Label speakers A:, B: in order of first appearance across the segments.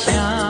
A: 想。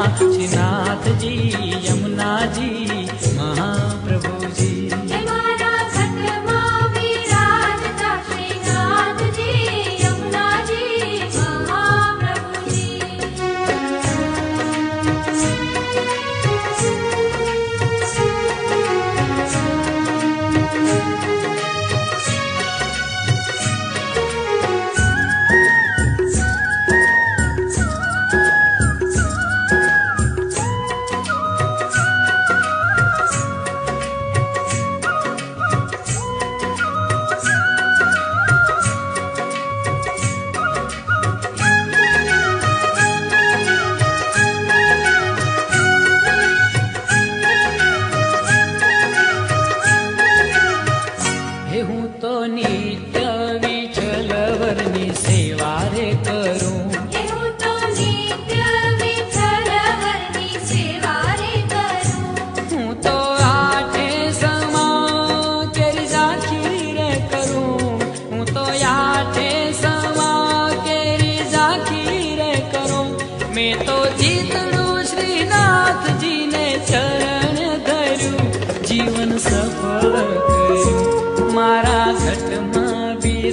A: Shrinath ji Yamuna ji Mahaprabhu ji.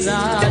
B: desire.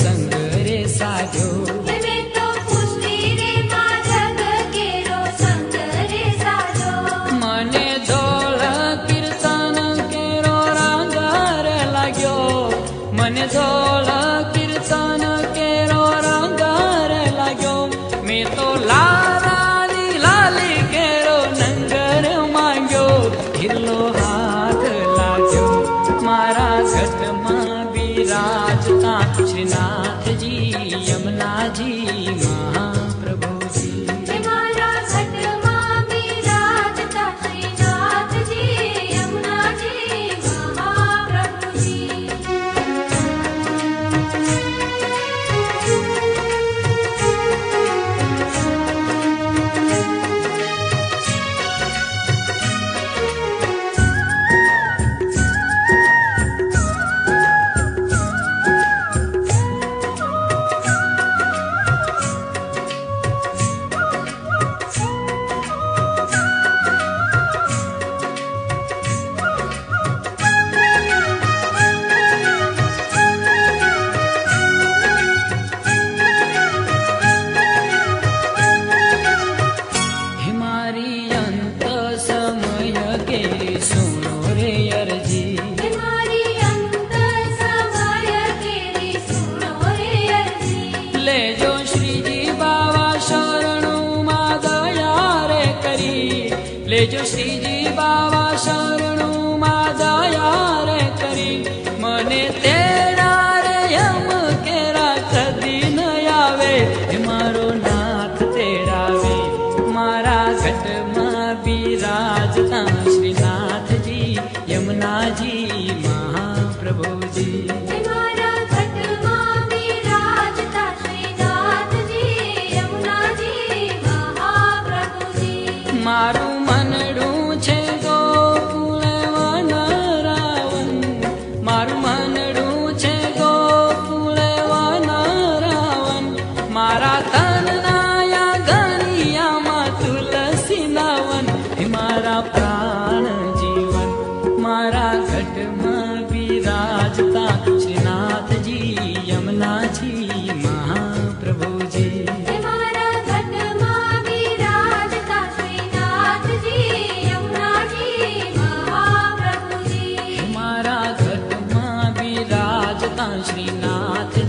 B: सङ्गरे सा 水就是
A: મારું મનડું मनरु श्रीनाथ